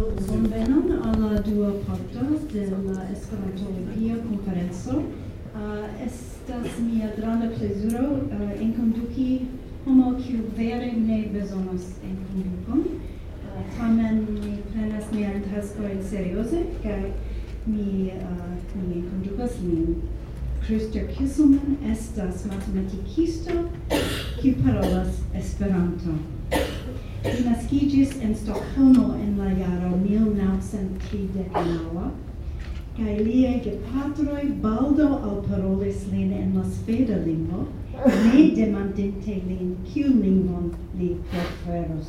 bonvenon al la dua parto de la Esperantologia konferenco. Uh, estas mia granda plezuro uh, enkonduki homo kiu vere ne bezonas enkondukon. Uh, eh, tamen mi prenas mian taskojn serioze kaj mi uh, mi kondukas lin. Kristja Kisselman estas matematikisto kiu parolas Esperanton. Li naskiĝis en Stokholmo en la jaro 1939 kaj liaj gepatroj baldaŭ alparolis lin en la sveda lingvo, ne demandinte lin kiun lingvon li preferus.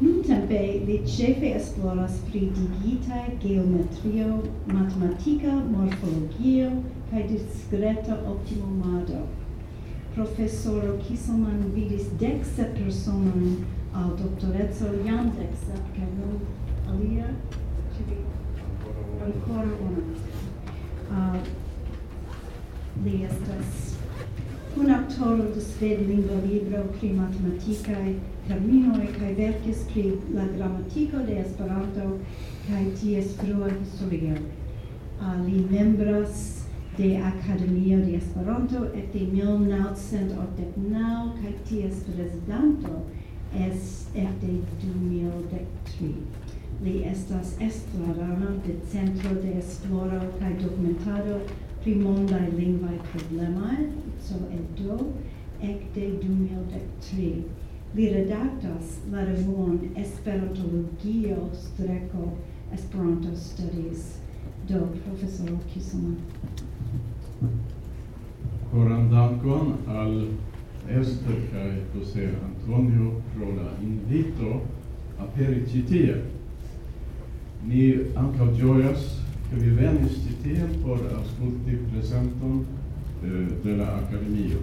Nuntempe li ĉefe esploras pri digita geometrio, matematika, morfologio kaj diskreta optimumado profesoro Kisoman vidis dexa personojn al doctorezzo jam dexa, che nun alia, ĉu vi? Ancora una. Uh, li estas un actoro de svedlingva libro pri matematicae terminoi cae verkis pri la grammatico de Esperanto cae ties frua historia. Uh, li membras de Academia de Esperanto ekde 1989 kaj ties prezidanto es ekde 2013. Li estas estrarano de Centro de Esploro kaj Dokumentado pri mondaj lingvaj problemaj, so EDO, ekde 2013. Li redaktas la revuon Esperantologio streko Esperanto Studies do profesoro Kisuma. Coram dankon al Esther kaj Jose Antonio pro la invito aperi ĉi tie. Ni ankaŭ ĝojas ke vi venis ĉi tien por aŭskulti prezenton eh, de la Akademio.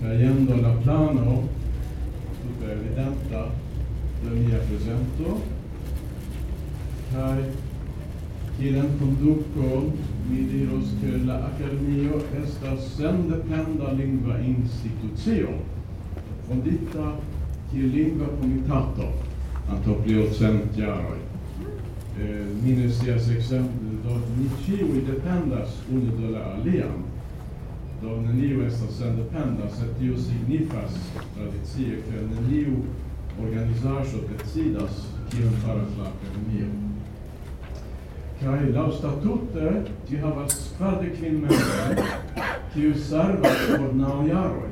Kaj jen do la plano super evidenta de mia prezento kaj kiel en mi diros che la Academio estas sendependa lingua institucio, fondita qui lingua comitato, anto pli ol cent jaroi. Eh, mine sias exemplu, do ni ciui dependas unu de la alian, do neniu estas sendependa, se tio signifas tradizie, che neniu organizajo decidas kion faras la Academio. Kai la statute ti havas kvardek kvin membrojn, kiu servas por naŭ jaroj.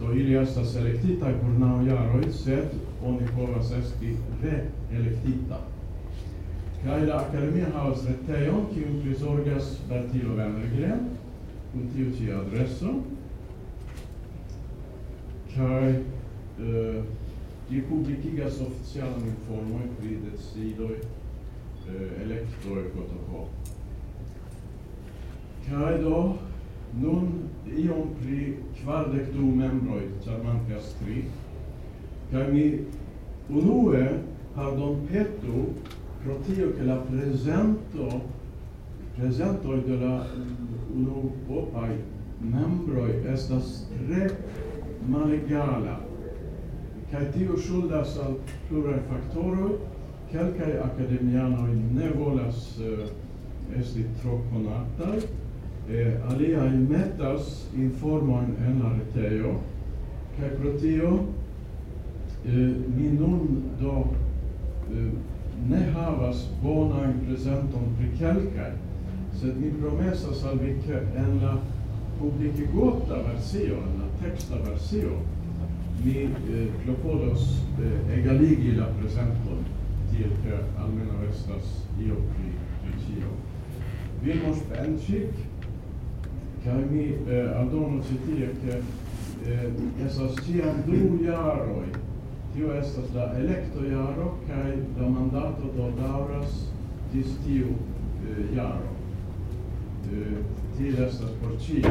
Do ili estas elektita por naŭ jaroj, sed oni povas esti reelektita. kai la akademia havas retejon, kiu prizorgas Bertilo Wennergren, kun tiu ĉi adreso. kai eh, uh, ĝi publikigas oficialan informojn pri decidoj Eh, elektroekotopo. Kaj do nun iom pri kvardek du membroi, char mancas tri, kaj mi unue pardonpetu pro tio che la presento presento de la unuopaj membroi estas tre malegala kaj tio shuldas al pluraj faktoroj quelcae akademianoj ne volas uh, eh, esti tro konataj, e eh, in metas informojn en la retejo, kaj pro tio eh, mi nun do eh, ne havas bonajn prezenton presenton pri kelkaj, sed mi promesas al vi ke en la publikigota versio, en la texta versio, mi eh, klopodos eh, egaligi la prezenton tie che almeno estas io pri pri tio. Vilmos Benčić, kaj mi eh, aldono ci tie che eh, estas tiam du jaroj, tio estas la elekto jaro kaj la mandato do daŭras ĝis tiu eh, jaro. Eh, tio estas por ĉio.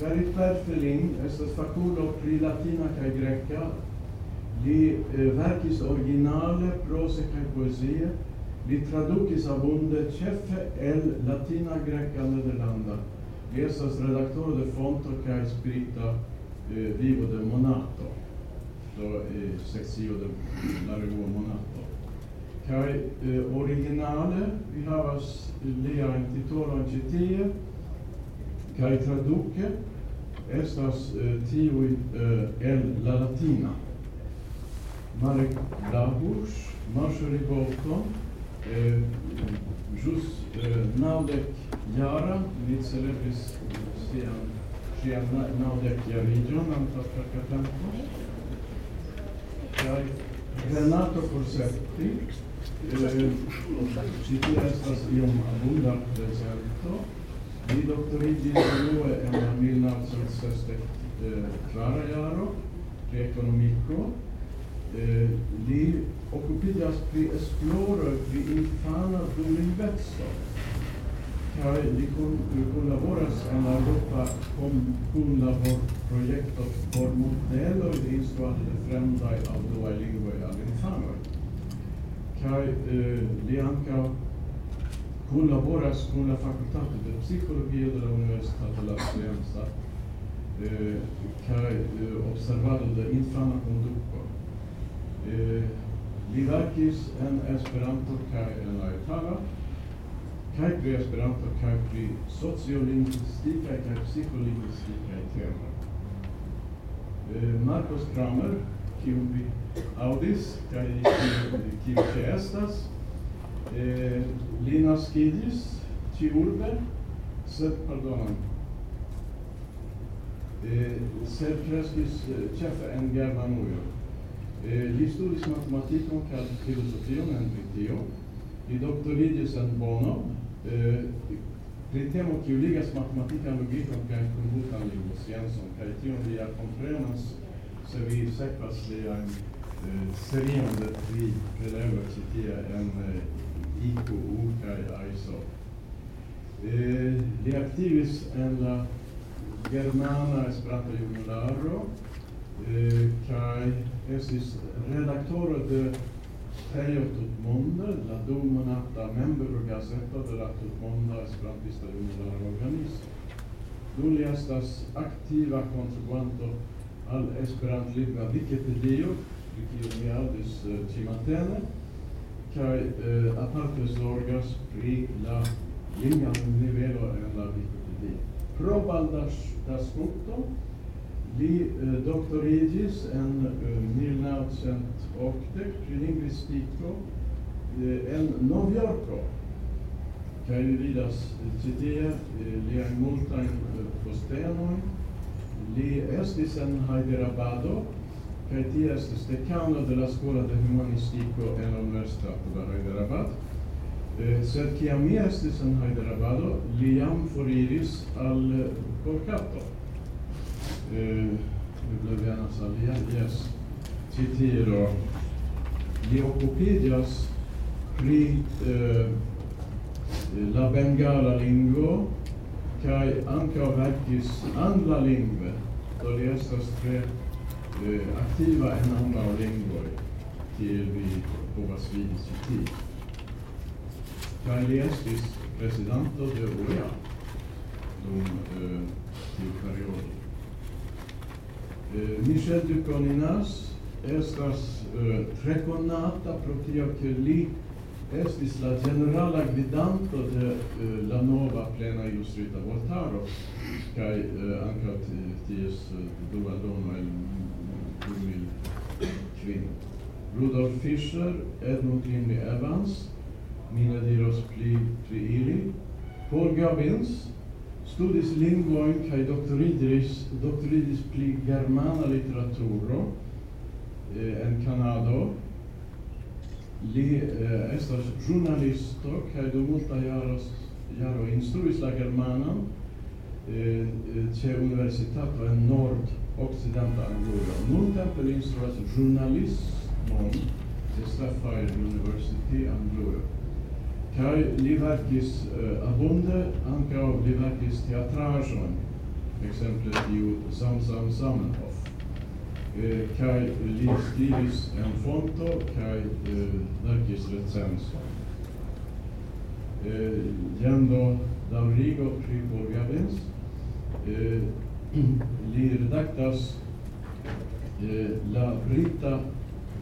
Verifer Perfelin estas fakulo pri latina kaj greka Li eh, verkis originale prose kaj poezie, li tradukis abunde ĉefe el latina, greka, nederlanda. Li estas redaktoro de fonto kaj spirita eh, vivo de monato, do eh, sekcio de la revuo monato. Kaj eh, originale vi havas eh, liajn titolojn ĉi tie kaj traduke estas eh, tiuj eh, el la latina. Marek Blahusz, Masz Rybovko, e, ĵus e, naŭdek jara li celebris sian ŝian naŭdek jariĝon antaŭ Krakatanko kaj Renato Corsetti Ci tie estas iom abunda prezento? Li doktoriĝis unue en la 1960 klara jaro pri ekonomiko. li okupiĝas pri esploroj pri infana dumviveco kaj li kunlaboras en la eŭropa kunlaborprojekto por modeloj de instruado de fremdaj aŭ duaj lingvoj al infanoj kaj li ankaŭ kunlaboras kun la fakultato de psikologio de la Universitato de la Scienza kaj observado de infana konduko eh, li verkis en Esperanto kaj en la itala, kaj pri Esperanto kaj pri sociolingvistikaj kaj psikolingvistikaj temoj. Eh, Marcos Kramer, kiu vi audis kaj kiu ŝi estas, eh, li naskiĝis ĉiurbe, sed pardonon, eh, sed kreskis ĉefe en Germanujo. Eh, li studis matematikon kaj filozofion en Britio. Li doktoriĝis en Bono eh, pri temo kiu ligas matematikan logikon kaj komputan lingvosciencon kaj tion vi ja komprenas se vi sekvas lian eh, serion de tri prelegoj ĉi tie en IQU kaj ISO. Li aktivis en la Germana Esperanto Junularo, kai esis redaktoro de Tejo Tutmonde, la du monata membro gazeta de la Tutmonda Esperantista Junulara Organismo. Du li estas aktiva kontribuanto al Esperant Libra Wikipedia, di kiu mi aŭdis eh, ĉiumatene, kaj eh, aparte sorgas pri la lingua nivelo en la Wikipedia. Pro das punto Li eh, doktoriĝis en eh, 1980 pri lingvistiko eh, en Novjorko. Kaj li vidas eh, ĉi tie eh, liajn multajn eh, postenojn. Li estis en Hyderabado kaj tie estis dekano de la skolo de humanistiko en la universitato de Hyderabad. Eh, sed kiam mi estis en Hyderabado, li jam foriris al Kolkato. Bibliographias citiro li okupiĝas pri eh, la bengala Lingo, kaj ankaŭ verkis anglalingve, Lingve, li estas tre eh, aktiva en ambaŭ lingvoj, till vi povas vidi ĉi tie. Kaj li presidenter de UEA de eh, tiu periodo. Eh, Michel Dukoninas estas uh, tre konata pro tio ke li estis la generala gvidanto de uh, la nova plena Justrita Voltaro kaj uh, ankaŭ ties dua dono el mil kvino. Rudolf Fischer, Edmund Lindley Evans, Mina Diros pli pri ili, Paul Gabins, studis lingvojn kai doctoridis doctoridis pri germana literaturo eh, en Kanado. Li eh, estas ĵurnalisto kai do multa jaros jaro instruis la germana eh, eh ce universitato en nord okcidenta nun tempe li instruas ĵurnalismon ce Stafford University Anglio. Kai li verkis uh, abunde, anka li verkis teatraĵon, ekzemple tiu Sam Sam Zamenhof. Eh, kai li skribis en fonto kai eh, verkis recenso Eh, jam da rigo pri borgavens eh, li redaktas eh, la brita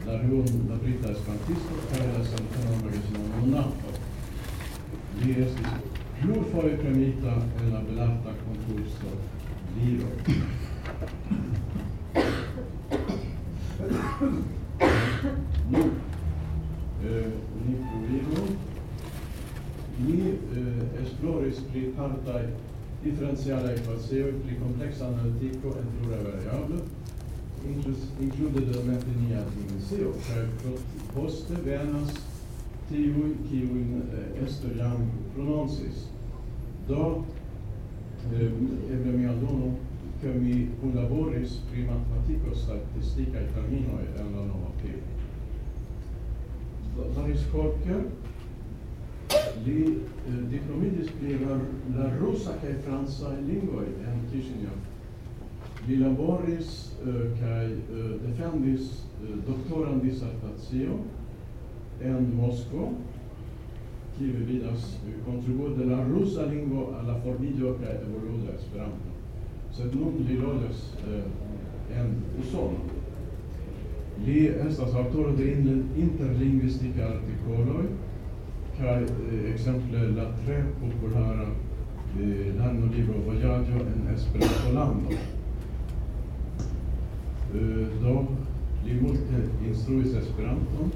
la rion la brita esperantisto kaj la santana magazino monata Li estis plurfoje premita en la belata Liro. nu, eh, ni provino, ni eh, esploris pri partai differenziale equazio pri complexa analitico en plura variable, include de metinia dimensio, per poste venas tiuj, kiujn eh, esto jam prononcis. Do, eh, eble mi aldono, che mi kunlaboris pri matematico statisticae terminoi en la nova pio. Boris Korker, li eh, diplomidis pri la, la rusa e franca lingua en Kishinev. Li laboris eh, kai eh, defendis eh, doktoran dissertatio en Moskvo qui vi vidas contribuo de la rusa lingvo al la formidio kaj evoluo de Esperanto. Sed nun li loĝas eh, en Usono. Li estas aŭtoro de interlingvistika artikoloj kaj eh, ekzemple la tre populara eh, lernolibro Vojaĝo en Esperantolando. Eh, do li multe instruis Esperanton,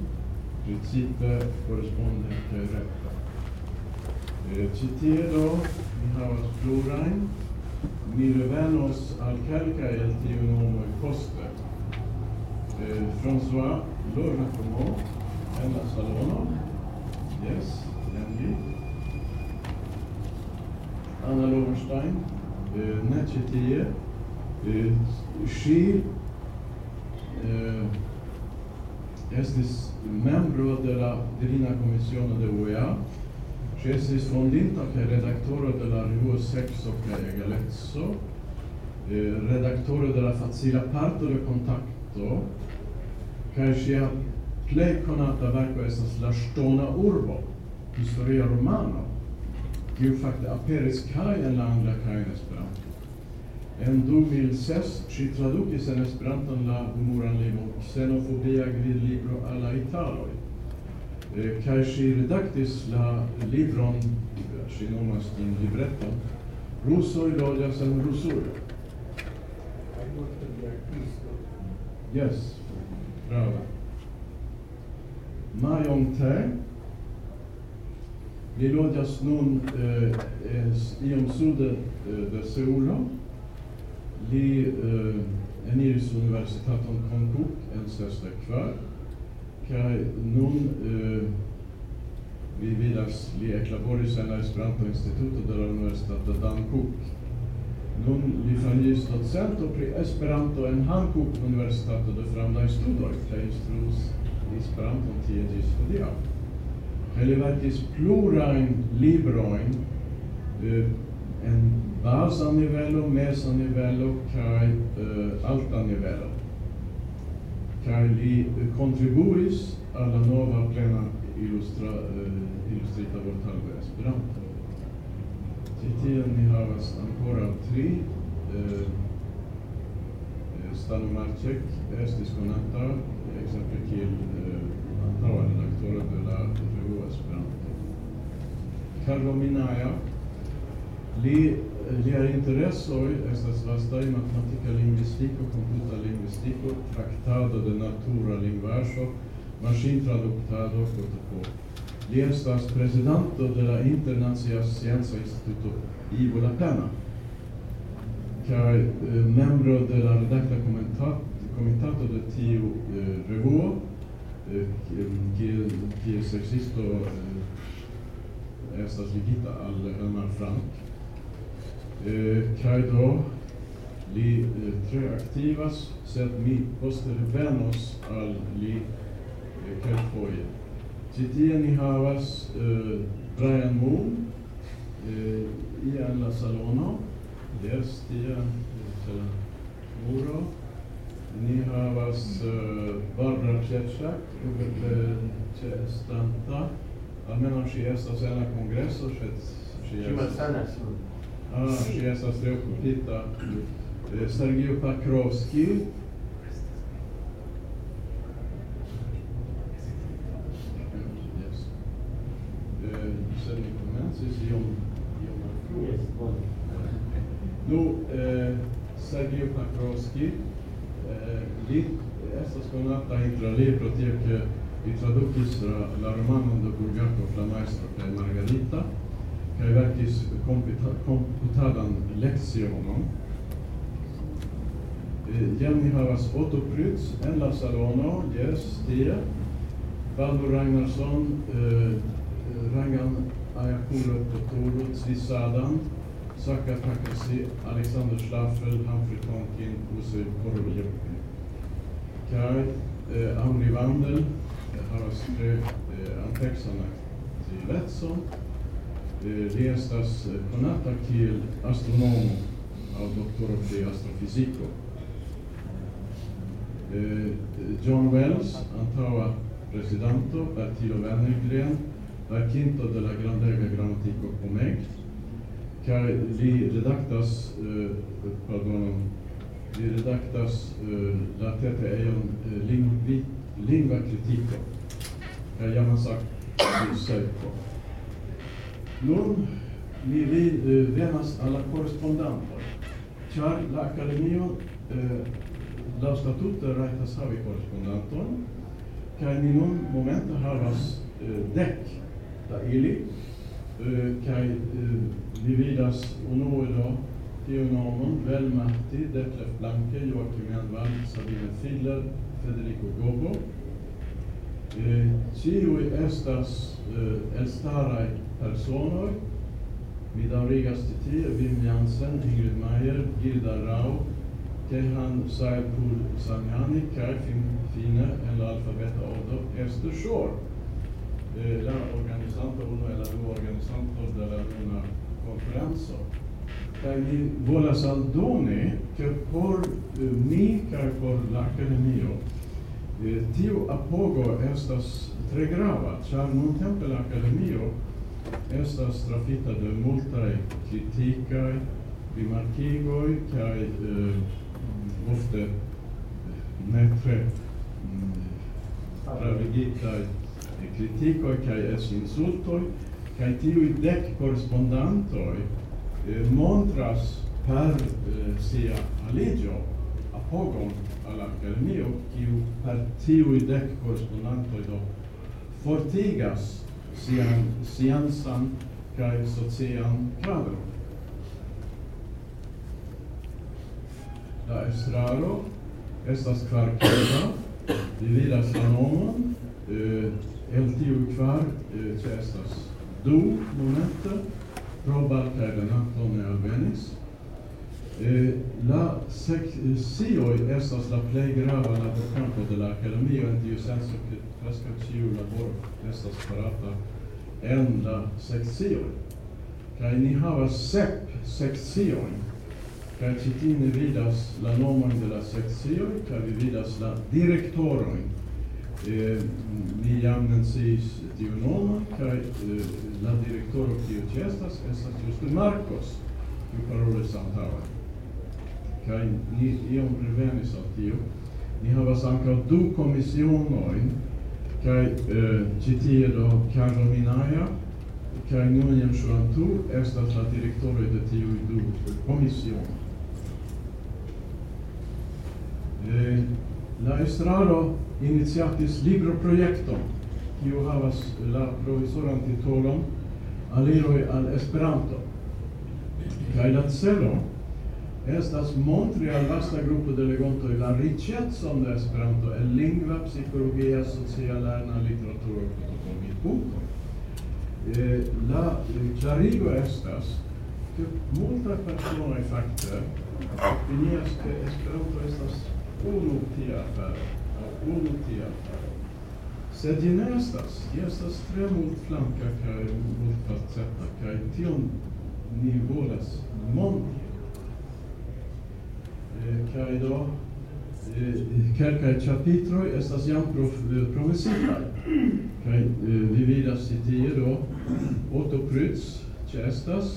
principe correspondente recta. Eh, Citedo, mi havas plurajn, ni revenos al kelkaj el tiuj nomoj poste. Eh, François Lornatomo, en la salono, yes, jen. Anna Lovenstein, eh, ne ĉi tie. Ŝi estis membro de la Divina Commissione de UEA, ci estis fondinta che redaktoro de la revuo Sexo che Egalezzo, eh, redaktoro de la facila parto de contacto, che sia plei conata verco estas la stona urbo, historia romano, che fakte aperis kai en la angla kai en esperanto. En 2006 ŝi tradukis en Esperanton la humoran libron Xenofobia gvid libro alla Italoj. Eh, kaj ŝi redaktis la libron, ŝi nomas ĝin libreton, Rusoj loĝas en Rusujo. Yes, brava. Majonte, li loĝas nun eh, es, iom sude eh, de Seulo, li eh, uh, universitat universitaton Konkuk en största kvar, kai nun uh, eh, vi vidas li eklaboris en la Esperanto Instituto de la Universitato Dankuk. Nun li fangis docento pri Esperanto en Hankuk Universitato de Framdai Studoi, kaj instruus Esperanto tie gis hodia. Kaj li verkis plurain libroin uh, eh, en basa nivelo, mesa nivelo kai uh, eh, alta nivelo. Kai li contribuis alla nova plena illustra uh, illustrita vortalgo esperanto. Titia ni havas ancora tri eh, eh Stano Marcek estis konata ekzemple kiel uh, antaŭa redaktoro de la revuo Esperanto. Carlo Minaya Li eh, lia interesoj estas in matematica linguistico computa linguistico traktado de natura lingvaĵo, maŝintraduktado, protokolo. Li estas presidente de la Internacia scienza Instituto Ivo Lapena kaj eh, membro de la comitato comitato de tiu eh, revuo kies eh, ekzisto eh, estas ligita al Elmar Frank eh, kaj do li eh, tre aktivas, sed mi poste revenos al li eh, kelkfoje. Ĉi ti ni havas eh, Brian Moon eh, en la salono, des tia eh, muro, ni havas eh, Barbara Kretschak, reprezentanta, almeno si estas en la kongreso, sed Si malsanas. Ah, Gresa Streoko, titta. Sergio Pakrovski. Sen commences John Nu, Sergio Pakrovski, Esta eh, sconata intra lì protecchio introdottis la Romano de Burgato Flamaistro e Margarita. Kaiverkis komputaran lexiomon. Eh, Jemni Havas alltså Otoprytz, Enla Salono, Yes, Tie, Barbro Ragnarsson, eh, eh, Rangan Ayakulo Totoro, Tzvi Sadan, Saka Takasi, Alexander Schlaffel, Humphrey Tonkin, Ose Korvjepke. Kaj, Amri Vandel, Havas Tre, Anteksana Tzivetson, riestas konata kiel astronomo aŭ doktoro pri astrofiziko. Eh, John Wells, antaŭa prezidanto, partio La Quinto de la grandega gramatiko Pomeg, kaj li redaktas, eh, pardonon, li redaktas eh, la tete eion lingva kritiko, kaj jaman sagt, Seuko. Nun mi eh, venas alla correspondanto, ĉar la Akademio eh, la statuto rajtas havi korrespondanton, kaj ni nun momente havas eh, dek da ili, kaj ni vidas unue do Theo Namon, Vel Matti, Detlef Blanke, Joachim Envall, Sabine Fiedler, Federico Gobo. Eh, ciui estas eh, elstarai Personer. Medan Rigastiti, Wim Jansen, Ingrid Meyer, Gilda Rao, Tehan Saipul Sanjani, Kai Fine, El Alfabeta Odo, Esther Shore. La organizanta uno è la due organizanta della luna conferenza. Kaj volas aldone, ke por mi eh, kaj por la akademio, eh, apogo estas tre grava, ĉar nuntempe la akademio estas trafita de multae criticae rimarkigoi cae eh, ofte eh, ne tre mm, pravigitae criticoi cae es insultoi cae tiui dec correspondantoi eh, montras per eh, sia aligio apogon all'Accademio, kiu per tiui dec correspondantoi do fortigas sian sciencan kaj socian kadron. La estraro estas kvarkera, vi vidas la nomon, eh, el tiu kvar eh, ĉe estas du momente pro baltaj ne alvenis. Eh, la sec sioi estas la plei grava la campo de la academio en tiu senso che presca ciu labor estas farata en la seccioi. Kaj ni havas sep seccioi, kaj citin ni vidas la nomon de la seccioi, kaj vi vidas la direktoroi. Eh, ni jam nensis tiu nomon, kaj eh, la direktoro kiu ĉi estas, estas juste Marcos, kiu parolis antaŭe kai ni iom revenis al tio. Ni havas ankaŭ du komisionojn kai eh, ĉi tie do Karlo Minaja nun jam Ŝurantur estas la direktoroj de tiuj du komisionoj. Eh, la estraro iniciatis libroprojekton, kiu havas la provisoran titolon Aliroj al Esperanto. Kaj la celo estas montri al vasta gruppo de legontoi la ricezzon de Esperanto el lingva, psicologia, sociala, na literaturo, protocolmi, punto. Eh, la clarigo estas che multa persona fakte opinias che Esperanto estas unu tia afero, unu tia afero. Sed je ne estas, je estas tre multflanka mult facetta kaj tion ni volas montri kai do kelkaj ĉapitroj estas jam promesitaj. Kaj vi vidas ĉi tie do Otto Pritz ĉeestas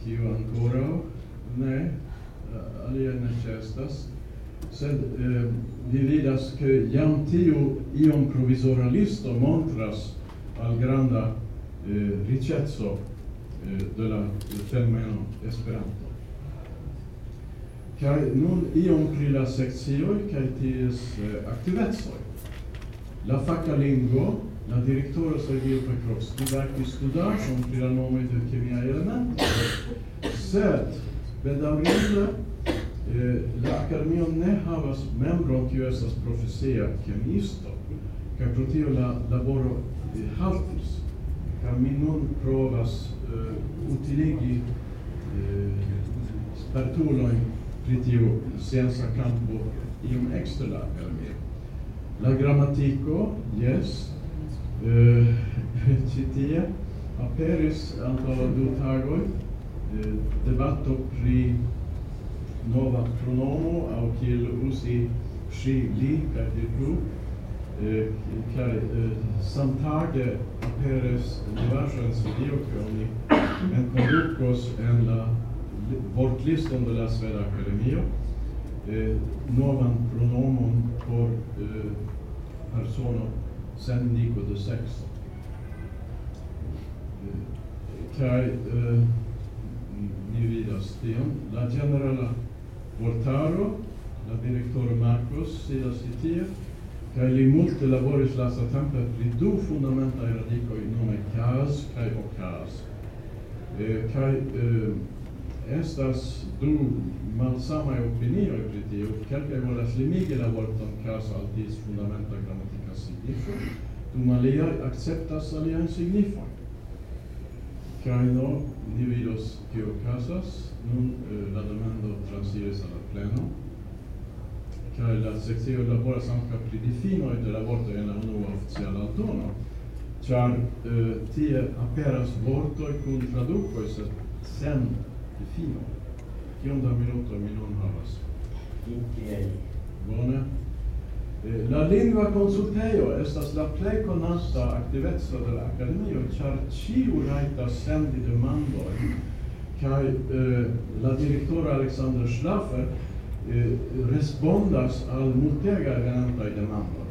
kiu ancora ne alia ne ĉeestas. Sed vi vidas che jam tiu iom provisoralisto montras al granda riĉeco Eh, de la termeno Esperanto. Kaj nun iom pri la sekcioj kaj ties eh, aktivecoj. La faca lingvo, la direktoro Sergio Pekrovski verkis studaĵon pri la nomoj de kemiaj elementoj, sed bedaŭrinde eh, la akademio ne havas membron kiu estas profesia kemiisto, kaj pro tio la laboro eh, haltis. Kaj mi nun provas Eh, utiligi eh, spertuloj pri tiu scienca campo iom extra la mi. La grammatico, yes, uh, ĉi aperis anto du tagoi, uh, debatto pri nova pronomo au kiel usi ŝi, li kaj plu samtage Aperes, diversens video, en conducos en la vortliston de la Sveda Akademio, eh, novan pronomon por eh, persono sen indico de sexo. Eh, kaj eh, ni vidas tion, la generala vortaro, la directore Marcos, sidas itie, Kaj li multe laboris lasta tempe pri du fundamentaj radikoj nome cas kaj ocas. Eh, kai eh, estas du malsamaj opinioj pri tio, kelkaj volas limigi la vorton cas al ties fundamenta grammatica signifo, dum aliaj acceptas aliajn signifo kai no, ni vidos kio casas, nun eh, la demando transiris al pleno, kaj la sekcio laboras ankaŭ pri difinoj de la vortoj en la unua oficiala aldono, ĉar eh, tie aperas vortoj kun tradukoj, sed sen difino. Kiom da minuto mi non havas? Kiel? Bone. Eh, la lingua consulteio estas la plei conasta aktiveco de la akademio, char ciu raita sendi demandoi, kaj eh, la directora Alexander Schlaffer eh, respondas al multega garantai demandoi.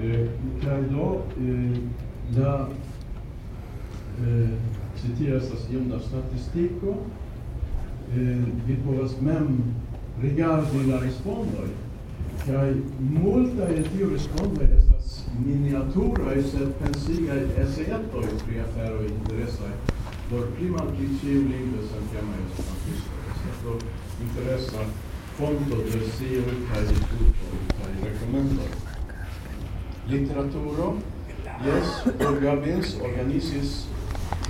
Eh, kai do eh, la eh, citia estas iom da statistico eh, vi povas mem rigardi la respondoi, kai multa e tiu respondoi estas miniatura e sed pensigai esetoi pri aferoi interesai por prima pli ciu lingua santiama e santiama interesa fondo sio kaj diskuto kaj rekomendo. Literaturo, jes, Orgabins organizis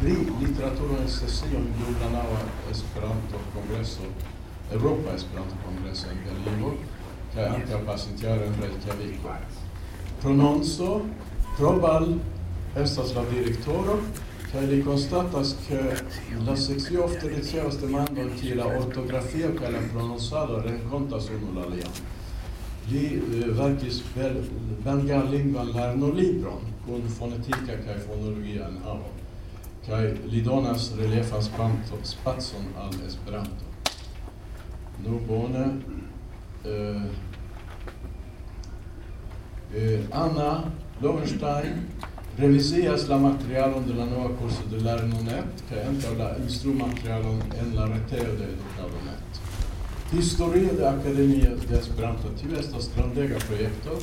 pri literaturo sesion dum la naŭa Esperanto-kongreso, Europa Esperanto-kongreso en Berlino, kaj antaŭ pasintjare en Reykjaviko. Prononco, Probal estas la direktoro, kaj li konstatas ke la sekcio ofte ricevas demandon kiel la ortografio kaj la prononcado renkontas unu la alian. Li eh, verkis bel bengal-lingvan lernolibron kun fonetika kaj fonologia en havo kai li donas reliefan spanto spatson al esperanto. Nu bone eh, eh, Anna Lovenstein revisias la materialon de la nova kurso de lernonet Renonet, kaj ankaŭ la instrumaterialon en la retejo de Edukado Historia de Akademia de Esperanto tio estas grandega projekto,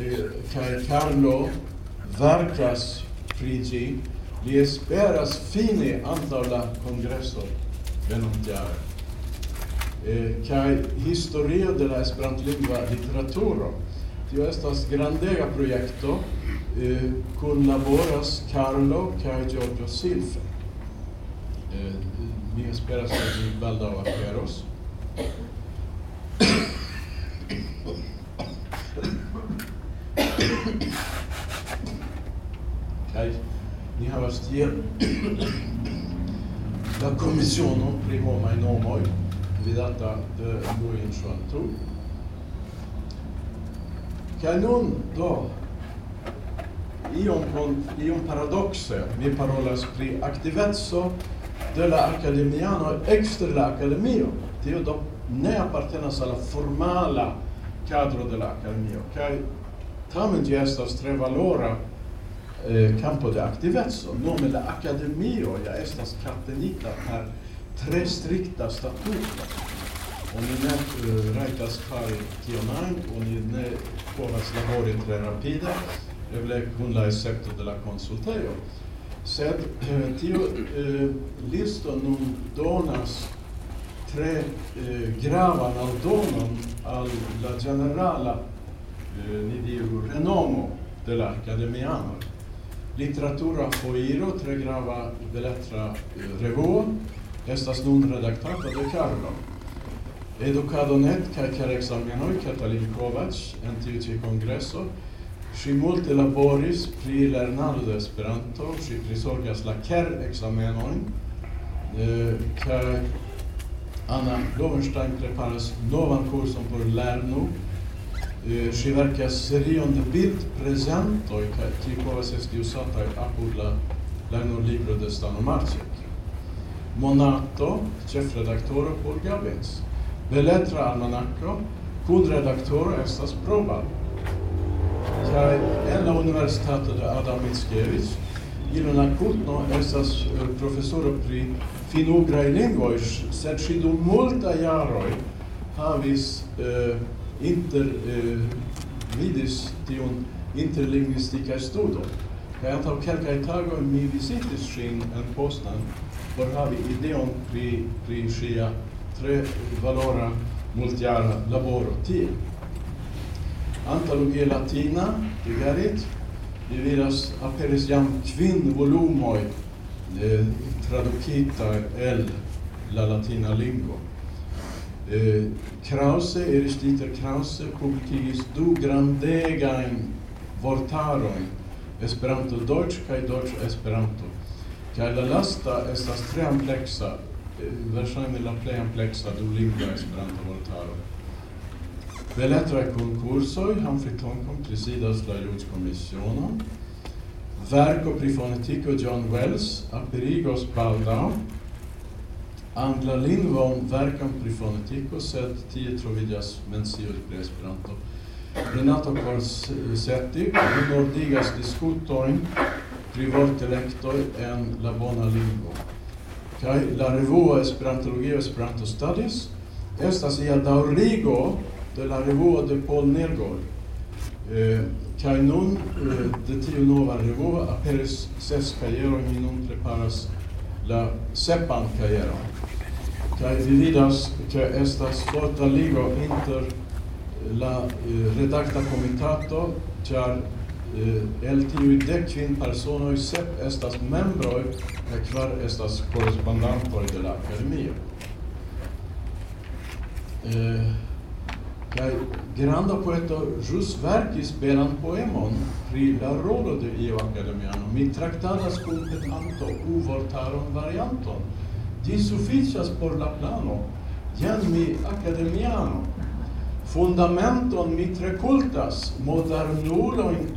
eh, kaj Karlo verkas pri ĝi, li esperas fini antaŭ la kongreso venontjare. Eh, kaj historio de la esperantlingva literaturo. Tio estas grandega projekto, eh, kunlaboras Carlo kaj Giorgio Silfe. Eh, mi esperas ke vi baldaŭ aperos. kaj ni havas tie la komisiono pri homaj nomoj vidata de Luin Ŝuantu. Kaj nun do iom, paradoxe, mi parolas pri aktivetso de la akademiano ekster la akademio. Tio do ne appartenas alla formala cadro de la academia kai tamen gi estas tre valora eh, campo de activezzo? Nome la academio ja estas cartenita per tre strikta statuta og ni ne uh, raitas fari tionain og ni ne povas labori tre rapide. eble kun la escepto de la consulteo Sed eh, tio eh, listo nun donas tre eh, gravan aldonon al la generala eh, ni diru renomo de la academiano. Literatura foiro, tre grava beletra eh, revuo, estas nun redaktata de Carlo Educado net kaj kaj ekzamenoj Katalin Kovac en tiu ĉi kongreso Si multe laboris pri lernado de Esperanto, si prisorgas la ker ekzamenojn eh, kaj Anna Lovenstein preparas novan kurson por lernu. Eh, si verkas serion de bildprezentoj kaj tiu povas esti uzataj apud la lernolibro de Stano Marcek. Monato, ĉefredaktoro por Gabins, Beletra almanako, kundredaktoro estas Probal kai en la universitato de Adam Mickiewicz Ilona Kutno estas eh, profesoro pri finograj lingvoj, sed ŝi dum multa jaroj havis eh, inter uh, vidis tiun interlingvistika studo. Kaj antaŭ kelkaj tagoj mi vizitis ŝin en Poznan por havi ideon pri pri sia tre valora multiara laboro tie antologie latina ligarit vi vidas aperis jam kvin volumoi eh, traducita el la latina lingvo eh, Krause, Erich Dieter Krause publicigis du grandegain vortaroi Esperanto Deutsch kaj Deutsch Esperanto. Kaj la lasta estas tre ampleksa, eh, verŝajne la plej amplexa du lingva Esperanto vortaro. De letra concursoi hanfitoncon presidas la Juzcomissiono, verco pri fonetiko John Wells aperigos baldaŭ angla lingvon verkan pri fonetiko, sed tie troviĝas mencioj pri Esperanto. Renato Corsetti nordigas diskutojn pri vortelektoj en la bona lingvo. Kaj la revuo Esperantologio Esperanto Studies estas ia daŭrigo de la revuo de Paul Nergol. Eh, kaj nun eh, de tiu nova revuo aperis ses kajeroj, mi nun preparas la sepan kajeron. Kaj vi vidas, ke estas forta ligo inter la eh, redakta komitato, ĉar eh, el tiu dek kvin sep estas membroi kaj kvar estas korespondantoj de la akademio. Eh, kai granda poeto jus verkis belan poemon pri la rolo de Io Academiano. Mi traktadas kun petanto u Voltaron varianton. di sufficias por la plano. Jen mi Academiano. Fundamenton mi tre kultas, modernulojn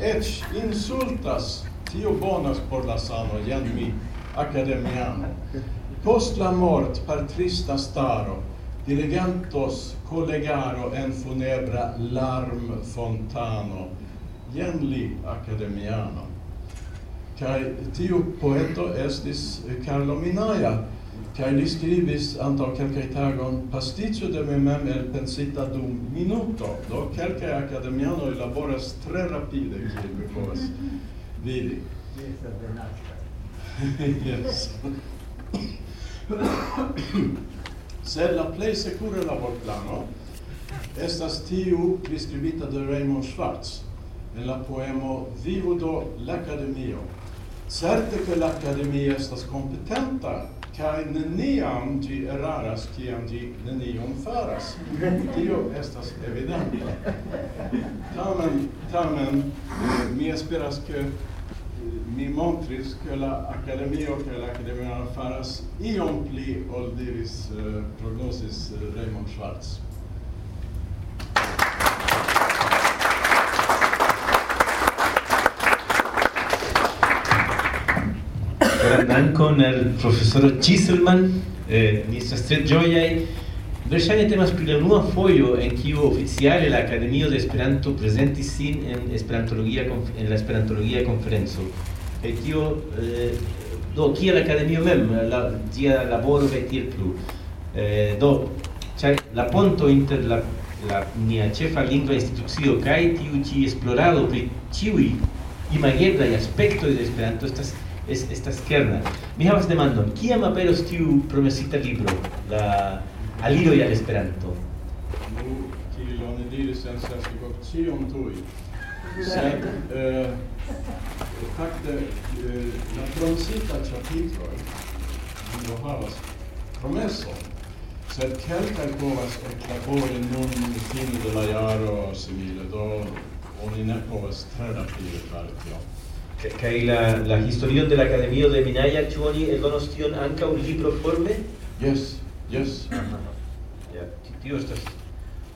insultas. Tio bonas por la sano, jen mi Academiano. Post la mort per trista staro, dirigentos collegaro en funebra larm fontano genli academiano. Kai tiu poeto estis Carlo Minaia kai li skribis antaŭ kelkaj tagon pasticio de mem el pensita dum minuto. Do kelkaj akademianoj laboras tre rapide kiel mi povas vidi. Yes. sed la plej sekura laborplano estas tiu priskribita de Raymond Schwartz en la poemo Vivo do l'Academio. Certe che l'Academia estas competenta, kai neniam gi eraras kiam gi neniam faras. Tio estas evidente. Tamen, tamen, mi esperas ke mi montris ke la akademio ke la akademio faras iom pli ol diris uh, prognosis uh, Raymond Schwartz Gran dankon al profesoro Chiselman, eh, estas tre ĝojaj Verŝajne temas pri la unua fojo en kiu oficiale la Akademio de Esperanto prezentis sin en esperantologia en la esperantologia konferenco. e tio eh, do kiel akademio mem la dia laboro kaj tiel plu eh, do ĉar la ponto inter la la nia ĉefa lingva institucio kaj tiu ĉi esplorado pri ĉiuj imageblaj aspektoj de Esperanto estas es, estas kerna. Mi havas demandon, kiam aperos tiu promesita libro, la aliro al Esperanto? Nu, kiel oni diris en Sanskribo, ĉion tui sed eh, fakte eh, la transita chapitro do havas promeson sed kelkaj povas eklabori nun fine de la jaro simile do oni ne povas tre rapide fari tion kaj la la historia de la academia de Minaya Chuoni el oni anca un libro forme Yes, yes. ya tio estas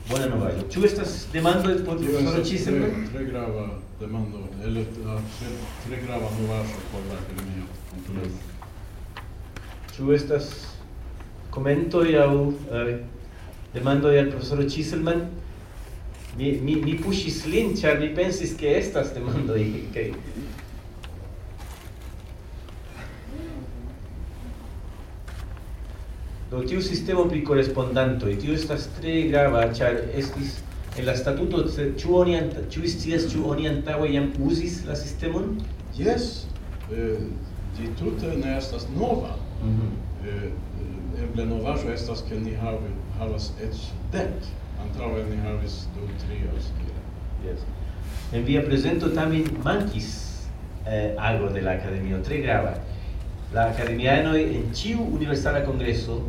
Buona novella. Ĉu estas demandoj por por ĉi semajno? Tre grava demando, el tre grava novaĵo por la akademio. Ĉu estas komentoj uh, aŭ demandoj al profesoro Chiselman? Mi mi mi puŝis lin, ĉar mi pensis ke estas demandoj kaj Do tiu sistemo pri correspondanto, tiu estas tre grava, ĉar estis en la statuto ĉu oni ĉu scias ĉu oni antaŭe jam uzis la sistemon? Yes. Eh, ĝi tute ne estas nova. Mm -hmm. eh, eble novaĵo estas ke ni havi havas eĉ dek antaŭe ni havis du tri aŭ Yes. En via prezento tamen mankis eh, algo de la akademio tre grava. La akademianoj en ĉiu universala kongreso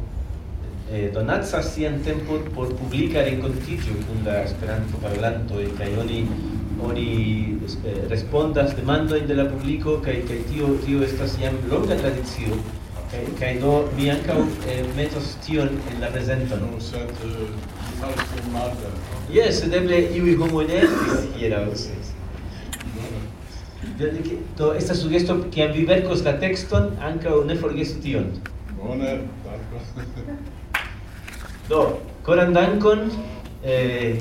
eh, donatsa sian tempo por publica rencontigio con la esperanto parlanto e kai oni oni eh, respondas demandojn de la publico kai kai tio tio estas jam longa tradicio kai kai do mi anka eh, metos tion en la presento No, sed eh, falso malda. Yes, eble iu homo ne estis hieraŭ. Do esta sugesto que vi vercos la tekston ankaŭ ne forgesu tion. Bone, dankon. Do, coran dankon, eh,